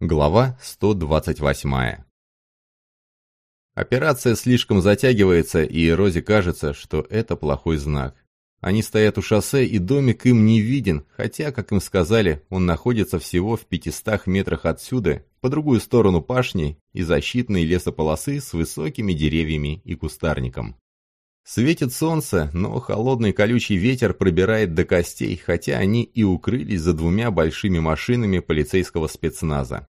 Глава 128 Операция слишком затягивается, и Розе кажется, что это плохой знак. Они стоят у шоссе, и домик им не виден, хотя, как им сказали, он находится всего в 500 метрах отсюда, по другую сторону пашни и защитной лесополосы с высокими деревьями и кустарником. Светит солнце, но холодный колючий ветер пробирает до костей, хотя они и укрылись за двумя большими машинами полицейского спецназа.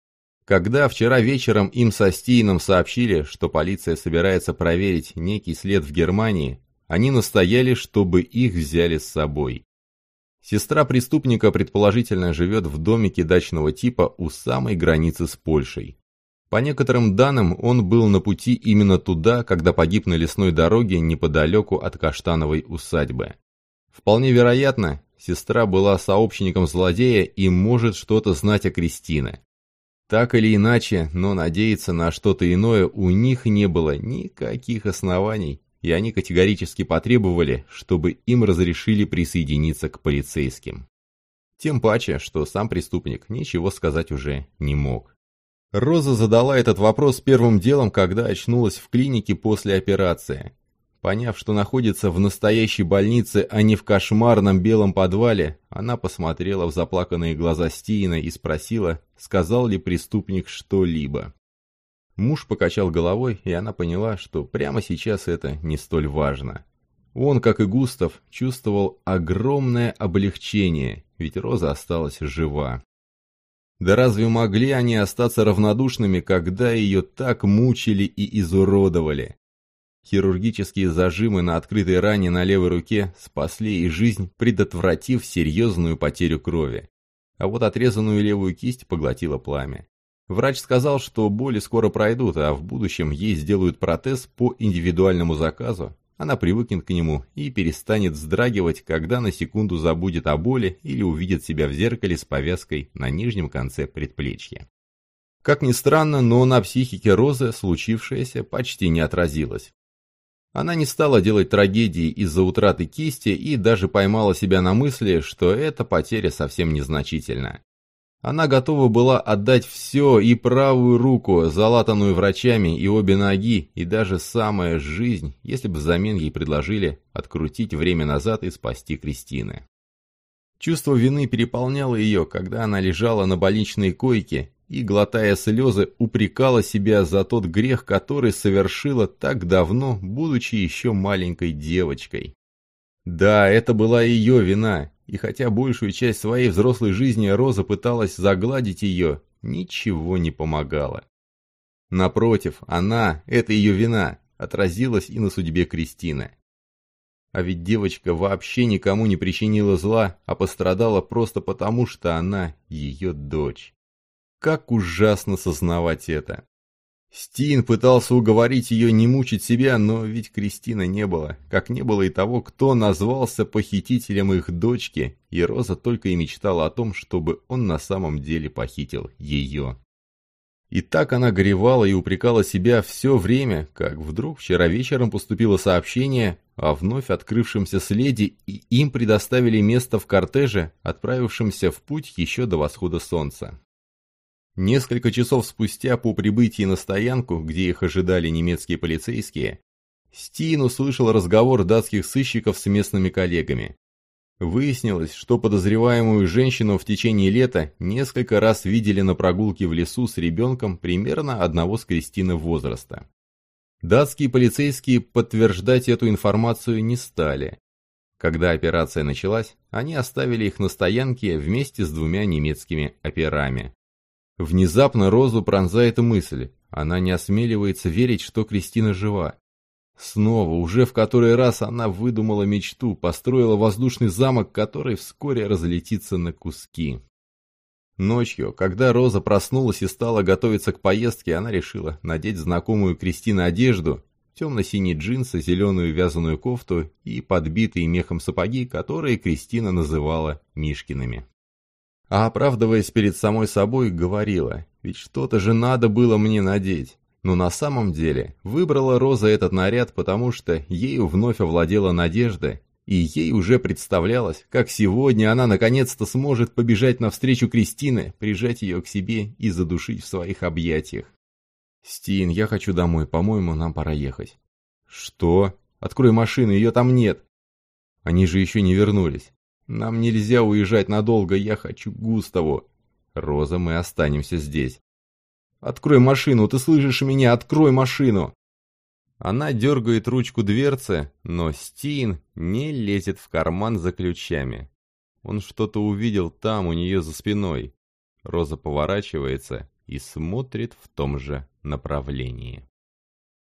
Когда вчера вечером им со Стиином сообщили, что полиция собирается проверить некий след в Германии, они настояли, чтобы их взяли с собой. Сестра преступника предположительно живет в домике дачного типа у самой границы с Польшей. По некоторым данным, он был на пути именно туда, когда погиб на лесной дороге неподалеку от Каштановой усадьбы. Вполне вероятно, сестра была сообщником злодея и может что-то знать о Кристине. Так или иначе, но надеяться на что-то иное у них не было никаких оснований, и они категорически потребовали, чтобы им разрешили присоединиться к полицейским. Тем паче, что сам преступник ничего сказать уже не мог. Роза задала этот вопрос первым делом, когда очнулась в клинике после операции. Поняв, что находится в настоящей больнице, а не в кошмарном белом подвале, она посмотрела в заплаканные глаза Стиина и спросила, сказал ли преступник что-либо. Муж покачал головой, и она поняла, что прямо сейчас это не столь важно. Он, как и Густав, чувствовал огромное облегчение, ведь Роза осталась жива. Да разве могли они остаться равнодушными, когда ее так мучили и изуродовали? Хирургические зажимы на открытой ране на левой руке спасли ей жизнь, предотвратив серьезную потерю крови. А вот отрезанную левую кисть поглотило пламя. Врач сказал, что боли скоро пройдут, а в будущем ей сделают протез по индивидуальному заказу. Она привыкнет к нему и перестанет вздрагивать, когда на секунду забудет о боли или увидит себя в зеркале с повязкой на нижнем конце предплечья. Как ни странно, но на психике Розы случившееся почти не отразилось. Она не стала делать трагедии из-за утраты кисти и даже поймала себя на мысли, что эта потеря совсем незначительна. Она готова была отдать все, и правую руку, залатанную врачами, и обе ноги, и даже самая жизнь, если бы взамен ей предложили открутить время назад и спасти Кристины. Чувство вины переполняло ее, когда она лежала на больничной койке и, глотая слезы, упрекала себя за тот грех, который совершила так давно, будучи еще маленькой девочкой. Да, это была ее вина, и хотя большую часть своей взрослой жизни Роза пыталась загладить ее, ничего не помогало. Напротив, она, это ее вина, отразилась и на судьбе Кристины. А ведь девочка вообще никому не причинила зла, а пострадала просто потому, что она ее дочь. Как ужасно сознавать это. Стин пытался уговорить ее не мучить себя, но ведь Кристина не было, как не было и того, кто назвался похитителем их дочки, и Роза только и мечтала о том, чтобы он на самом деле похитил ее. И так она горевала и упрекала себя все время, как вдруг вчера вечером поступило сообщение о вновь открывшемся следе, и им предоставили место в кортеже, отправившемся в путь еще до восхода солнца. Несколько часов спустя по прибытии на стоянку, где их ожидали немецкие полицейские, Стин услышал разговор датских сыщиков с местными коллегами. Выяснилось, что подозреваемую женщину в течение лета несколько раз видели на прогулке в лесу с ребенком примерно одного с Кристины возраста. Датские полицейские подтверждать эту информацию не стали. Когда операция началась, они оставили их на стоянке вместе с двумя немецкими операми. Внезапно Розу пронзает мысль. Она не осмеливается верить, что Кристина жива. Снова, уже в который раз она выдумала мечту, построила воздушный замок, который вскоре разлетится на куски. Ночью, когда Роза проснулась и стала готовиться к поездке, она решила надеть знакомую Кристине одежду, темно-синие джинсы, зеленую вязаную кофту и подбитые мехом сапоги, которые Кристина называла Мишкиными а оправдываясь перед самой собой, говорила, ведь что-то же надо было мне надеть. Но на самом деле выбрала Роза этот наряд, потому что ею вновь овладела надежда, И ей уже представлялось, как сегодня она наконец-то сможет побежать навстречу Кристины, прижать ее к себе и задушить в своих объятиях. «Стин, я хочу домой, по-моему, нам пора ехать». «Что? Открой машину, ее там нет». «Они же еще не вернулись. Нам нельзя уезжать надолго, я хочу Густаву». «Роза, мы останемся здесь». «Открой машину, ты слышишь меня? Открой машину!» Она дергает ручку дверцы, но Стин не лезет в карман за ключами. Он что-то увидел там, у нее за спиной. Роза поворачивается и смотрит в том же направлении.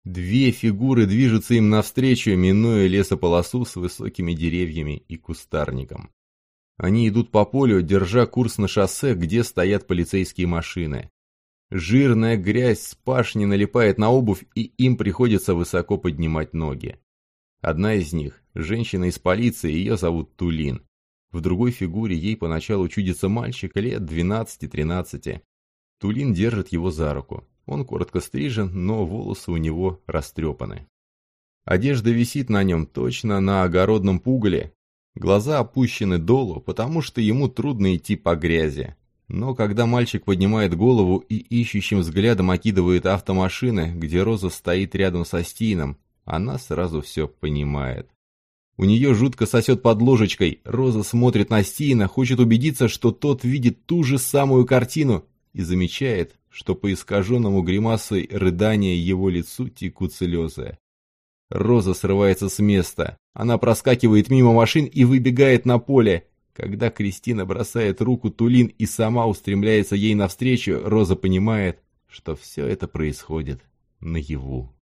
Две фигуры движутся им навстречу, минуя лесополосу с высокими деревьями и кустарником. Они идут по полю, держа курс на шоссе, где стоят полицейские машины. Жирная грязь с пашни налипает на обувь, и им приходится высоко поднимать ноги. Одна из них – женщина из полиции, ее зовут Тулин. В другой фигуре ей поначалу чудится мальчик лет 12-13. Тулин держит его за руку. Он коротко стрижен, но волосы у него растрепаны. Одежда висит на нем точно на огородном пугале. Глаза опущены долу, потому что ему трудно идти по грязи. Но когда мальчик поднимает голову и ищущим взглядом окидывает автомашины, где Роза стоит рядом со Стином, она сразу все понимает. У нее жутко сосет под ложечкой, Роза смотрит на Стина, хочет убедиться, что тот видит ту же самую картину и замечает, что по искаженному гримасой рыдания его лицу текут слезы. Роза срывается с места. Она проскакивает мимо машин и выбегает на поле. Когда Кристина бросает руку Тулин и сама устремляется ей навстречу, Роза понимает, что все это происходит наяву.